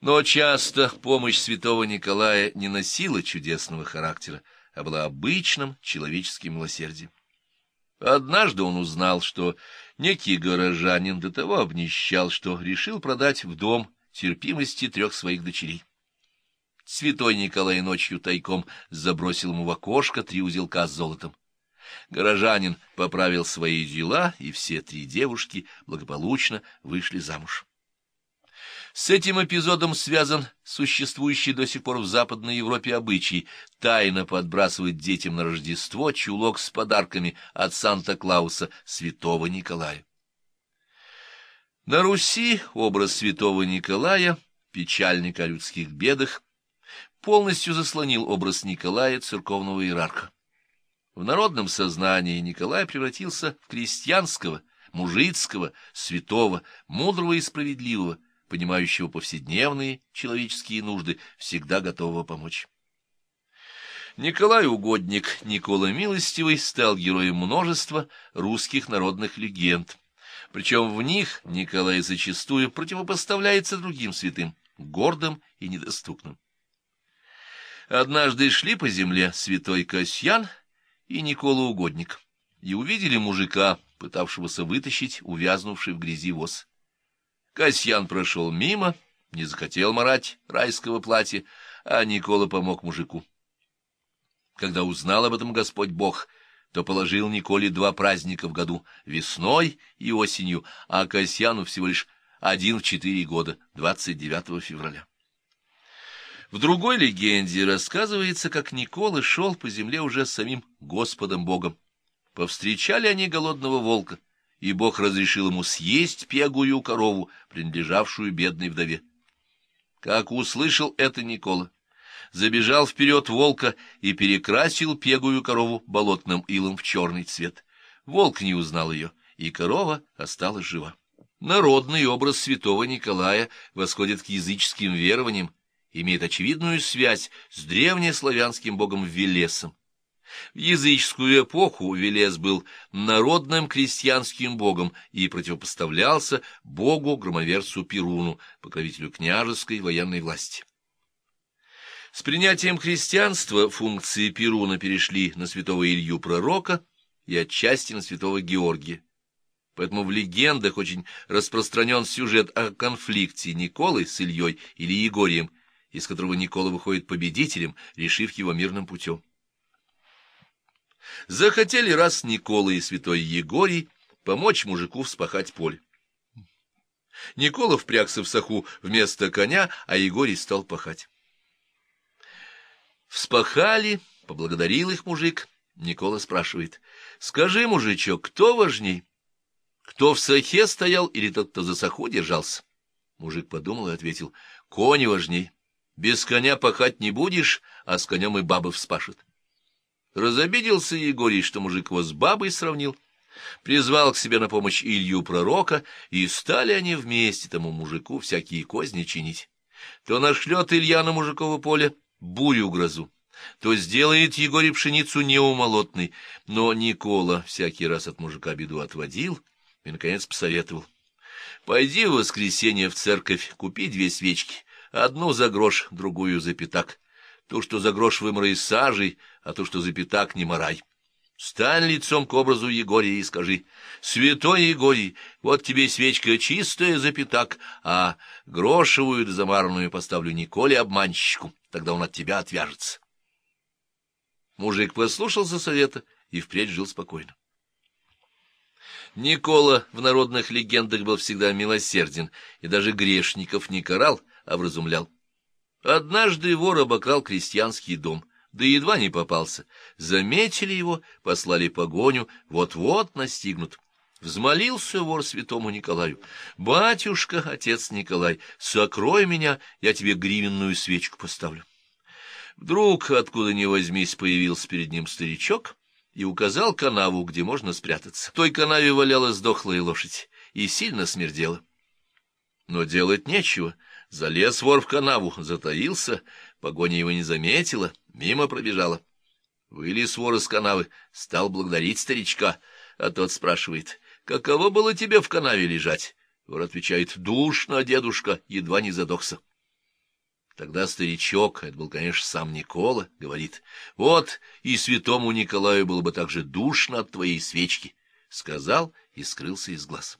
Но часто помощь святого Николая не носила чудесного характера, а была обычным человеческим милосердием. Однажды он узнал, что некий горожанин до того обнищал, что решил продать в дом терпимости трех своих дочерей. Святой Николай ночью тайком забросил ему в окошко три узелка с золотом. Горожанин поправил свои дела, и все три девушки благополучно вышли замуж. С этим эпизодом связан существующий до сих пор в Западной Европе обычай тайно подбрасывать детям на Рождество чулок с подарками от Санта-Клауса святого Николая. На Руси образ святого Николая, печальника о людских бедах, полностью заслонил образ Николая, церковного иерарха. В народном сознании Николай превратился в крестьянского, мужицкого, святого, мудрого и справедливого, понимающего повседневные человеческие нужды, всегда готового помочь. Николай Угодник, Никола Милостивый стал героем множества русских народных легенд. Причем в них Николай зачастую противопоставляется другим святым, гордым и недоступным. Однажды шли по земле святой Касьян и Никола Угодник, и увидели мужика, пытавшегося вытащить увязнувший в грязи воз. Касьян прошел мимо, не захотел марать райского платья, а Никола помог мужику. Когда узнал об этом Господь Бог, то положил Николе два праздника в году — весной и осенью, а Касьяну всего лишь один в четыре года, 29 февраля. В другой легенде рассказывается, как Никола шел по земле уже с самим Господом Богом. Повстречали они голодного волка, и Бог разрешил ему съесть пегую корову, принадлежавшую бедной вдове. Как услышал это Никола, забежал вперед волка и перекрасил пегую корову болотным илом в черный цвет. Волк не узнал ее, и корова осталась жива. Народный образ святого Николая восходит к языческим верованиям, имеет очевидную связь с древнеславянским богом Велесом. В языческую эпоху Велес был народным крестьянским богом и противопоставлялся богу-громоверцу Перуну, покровителю княжеской военной власти. С принятием христианства функции Перуна перешли на святого Илью Пророка и отчасти на святого Георгия. Поэтому в легендах очень распространен сюжет о конфликте Николы с Ильей или Егорием, из которого Никола выходит победителем, решив его мирным путем. Захотели раз Никола и святой Егорий помочь мужику вспахать поле. Никола впрягся в саху вместо коня, а Егорий стал пахать. Вспахали, поблагодарил их мужик. Никола спрашивает, «Скажи, мужичок, кто важней? Кто в сахе стоял или тот, кто за саху держался?» Мужик подумал и ответил, «Кони важней. Без коня пахать не будешь, а с конем и бабы вспашет». Разобиделся Егорий, что мужик его с бабой сравнил, призвал к себе на помощь Илью пророка, и стали они вместе тому мужику всякие козни чинить. То нашлет Илья на мужиково поле бурю грозу, то сделает Егорий пшеницу неумолотной, но Никола всякий раз от мужика беду отводил и, наконец, посоветовал. Пойди в воскресенье в церковь, купи две свечки, одну за грош, другую за пятак. То, что за грош выморай сажей, а то, что за пятак, не морай. Стань лицом к образу Егория и скажи, «Святой Егорий, вот тебе свечка чистая за пятак, а грошевую да замаранную поставлю Николе обманщику, тогда он от тебя отвяжется». Мужик послушался совета и впредь жил спокойно. Никола в народных легендах был всегда милосерден и даже грешников не карал, а вразумлял. Однажды вор обокрал крестьянский дом, да едва не попался. Заметили его, послали погоню, вот-вот настигнут. Взмолился вор святому Николаю. «Батюшка, отец Николай, сокрой меня, я тебе гривенную свечку поставлю». Вдруг, откуда ни возьмись, появился перед ним старичок и указал канаву, где можно спрятаться. В той канаве валялась дохлая лошадь и сильно смердела. Но делать нечего — Залез вор в канаву, затаился, погоня его не заметила, мимо пробежала. Вылез вор из канавы, стал благодарить старичка, а тот спрашивает, каково было тебе в канаве лежать? Вор отвечает, душно, дедушка, едва не задохся. Тогда старичок, это был, конечно, сам Никола, говорит, вот и святому Николаю было бы так же душно от твоей свечки, сказал и скрылся из глаз.